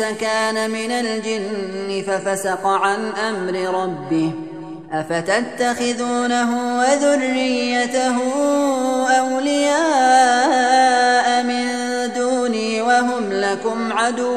إبليس كان من الجن ففسق عن أمر ربه. أفتتخذونه وذريته أولياء من دوني وهم لكم عدو؟